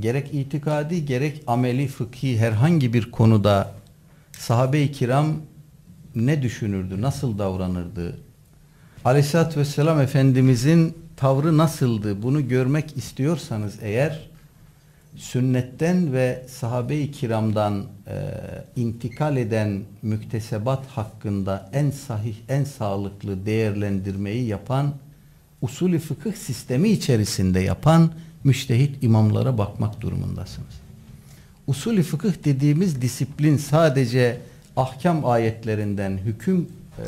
gerek itikadi gerek ameli fıkhi herhangi bir konuda sahabe-i kiram ne düşünürdü, nasıl davranırdı? Aleyhisselatü Vesselam Efendimizin tavrı nasıldı? Bunu görmek istiyorsanız eğer sünnetten ve sahabe-i kiramdan e, intikal eden müktesebat hakkında en sahih, en sağlıklı değerlendirmeyi yapan usulü fıkıh sistemi içerisinde yapan müştehit imamlara bakmak durumundasınız. Usulü fıkıh dediğimiz disiplin sadece ahkam ayetlerinden, hüküm e,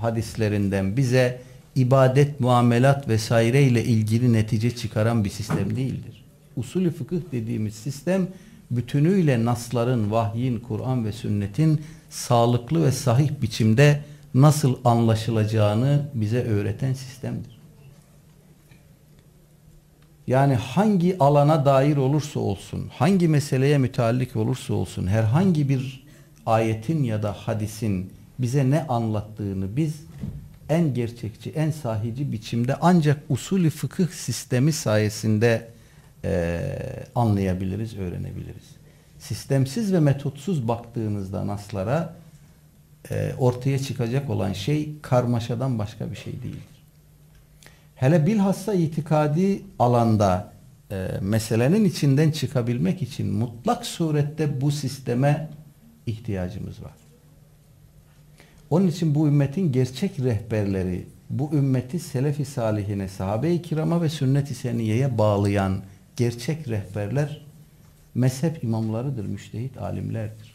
hadislerinden bize ibadet, muamelat vesaire ile ilgili netice çıkaran bir sistem değildir. Usulü fıkıh dediğimiz sistem bütünüyle nasların, vahyin, Kur'an ve sünnetin sağlıklı ve sahih biçimde nasıl anlaşılacağını bize öğreten sistemdir. Yani hangi alana dair olursa olsun, hangi meseleye müteallik olursa olsun, herhangi bir ayetin ya da hadisin bize ne anlattığını biz en gerçekçi, en sahici biçimde ancak usulü fıkıh sistemi sayesinde e, anlayabiliriz, öğrenebiliriz. Sistemsiz ve metotsuz baktığınızda naslara e, ortaya çıkacak olan şey karmaşadan başka bir şey değildir. Hele bilhassa itikadi alanda e, meselenin içinden çıkabilmek için mutlak surette bu sisteme ihtiyacımız var. Onun için bu ümmetin gerçek rehberleri, bu ümmeti selefi salihine, sahabe-i kirama ve sünnet-i seniyeye bağlayan gerçek rehberler mezhep imamlarıdır, müştehit alimlerdir.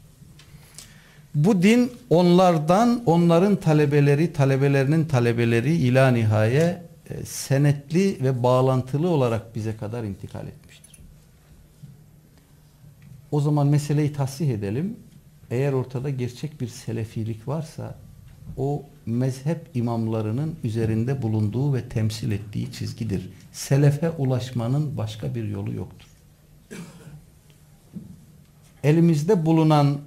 Bu din onlardan, onların talebeleri, talebelerinin talebeleri ila nihaye e, senetli ve bağlantılı olarak bize kadar intikal etmiştir. O zaman meseleyi tahsih edelim. Eğer ortada gerçek bir selefilik varsa o mezhep imamlarının üzerinde bulunduğu ve temsil ettiği çizgidir. Selefe ulaşmanın başka bir yolu yoktur. Elimizde bulunan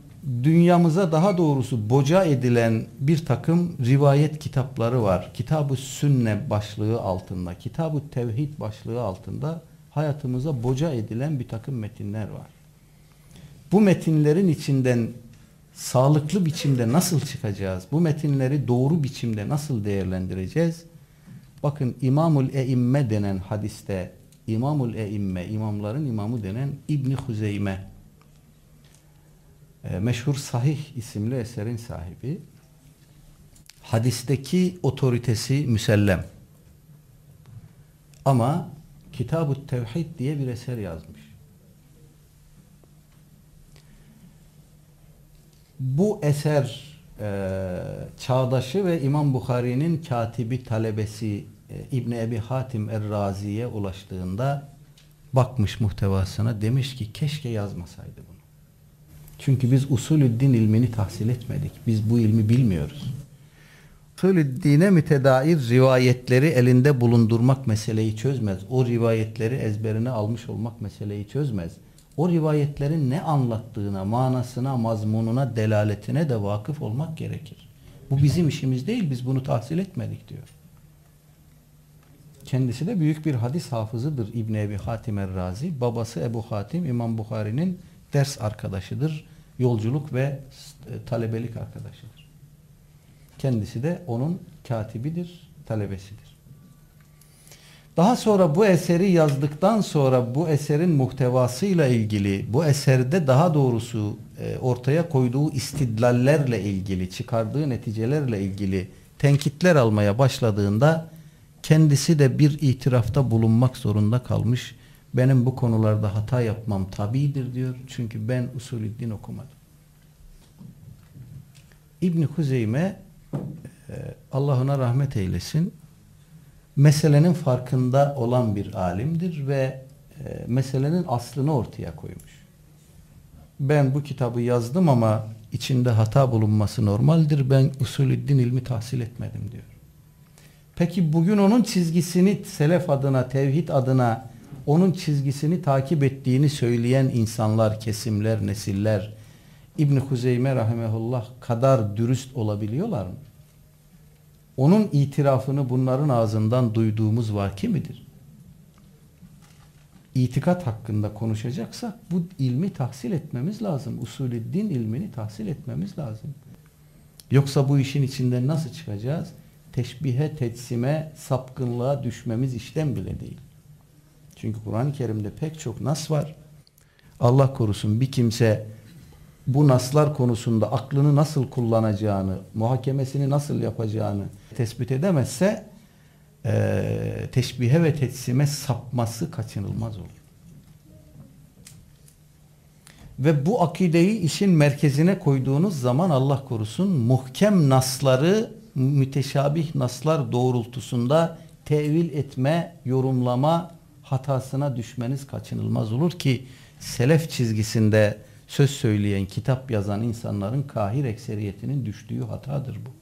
dünyamıza daha doğrusu boca edilen bir takım rivayet kitapları var. Kitab-ı Sünne başlığı altında, Kitab-ı Tevhid başlığı altında hayatımıza boca edilen bir takım metinler var. Bu metinlerin içinden sağlıklı biçimde nasıl çıkacağız? Bu metinleri doğru biçimde nasıl değerlendireceğiz? Bakın İmamul Eimme denen hadiste İmamul Eimme, imamların imamı denen İbni Huzeyme meşhur Sahih isimli eserin sahibi hadisteki otoritesi müsellem ama Kitab-ı Tevhid diye bir eser yazmış. Bu eser e, çağdaşı ve İmam Bukhari'nin katibi talebesi e, İbni Ebi Hatim Er-Razi'ye ulaştığında bakmış muhtevasına demiş ki keşke yazmasaydı bunu. Çünkü biz usulü din ilmini tahsil etmedik. Biz bu ilmi bilmiyoruz. Usulü dine mütedair rivayetleri elinde bulundurmak meseleyi çözmez. O rivayetleri ezberine almış olmak meseleyi çözmez. O rivayetlerin ne anlattığına, manasına, mazmununa, delaletine de vakıf olmak gerekir. Bu bizim işimiz değil. Biz bunu tahsil etmedik diyor. Kendisi de büyük bir hadis hafızıdır İbn Ebi Hatim er-Razi. Babası Ebu Hatim İmam Bukhari'nin ders arkadaşıdır. Yolculuk ve e, talebelik arkadaşıdır. Kendisi de onun katibidir, talebesidir. Daha sonra bu eseri yazdıktan sonra bu eserin muhtevasıyla ilgili, bu eserde daha doğrusu e, ortaya koyduğu istidlallerle ilgili, çıkardığı neticelerle ilgili tenkitler almaya başladığında kendisi de bir itirafta bulunmak zorunda kalmış benim bu konularda hata yapmam tabidir diyor. Çünkü ben usulü din okumadım. İbni Huzeyme e, Allah ona rahmet eylesin meselenin farkında olan bir alimdir ve e, meselenin aslını ortaya koymuş. Ben bu kitabı yazdım ama içinde hata bulunması normaldir. Ben usulü din ilmi tahsil etmedim diyor. Peki bugün onun çizgisini selef adına, tevhid adına onun çizgisini takip ettiğini söyleyen insanlar, kesimler, nesiller İbn Huzeyme rahimehullah kadar dürüst olabiliyorlar mı? Onun itirafını bunların ağzından duyduğumuz vaki midir? itikat hakkında konuşacaksak bu ilmi tahsil etmemiz lazım. Usulü din ilmini tahsil etmemiz lazım. Yoksa bu işin içinden nasıl çıkacağız? Teşbihe, teçsime, sapkınlığa düşmemiz işten bile değil. Çünkü Kur'an-ı Kerim'de pek çok nas var. Allah korusun bir kimse bu naslar konusunda aklını nasıl kullanacağını, muhakemesini nasıl yapacağını tespit edemezse e, teşbihe ve teçsime sapması kaçınılmaz olur. Ve bu akideyi işin merkezine koyduğunuz zaman Allah korusun muhkem nasları müteşabih naslar doğrultusunda tevil etme, yorumlama hatasına düşmeniz kaçınılmaz olur ki selef çizgisinde söz söyleyen, kitap yazan insanların kahir ekseriyetinin düştüğü hatadır bu.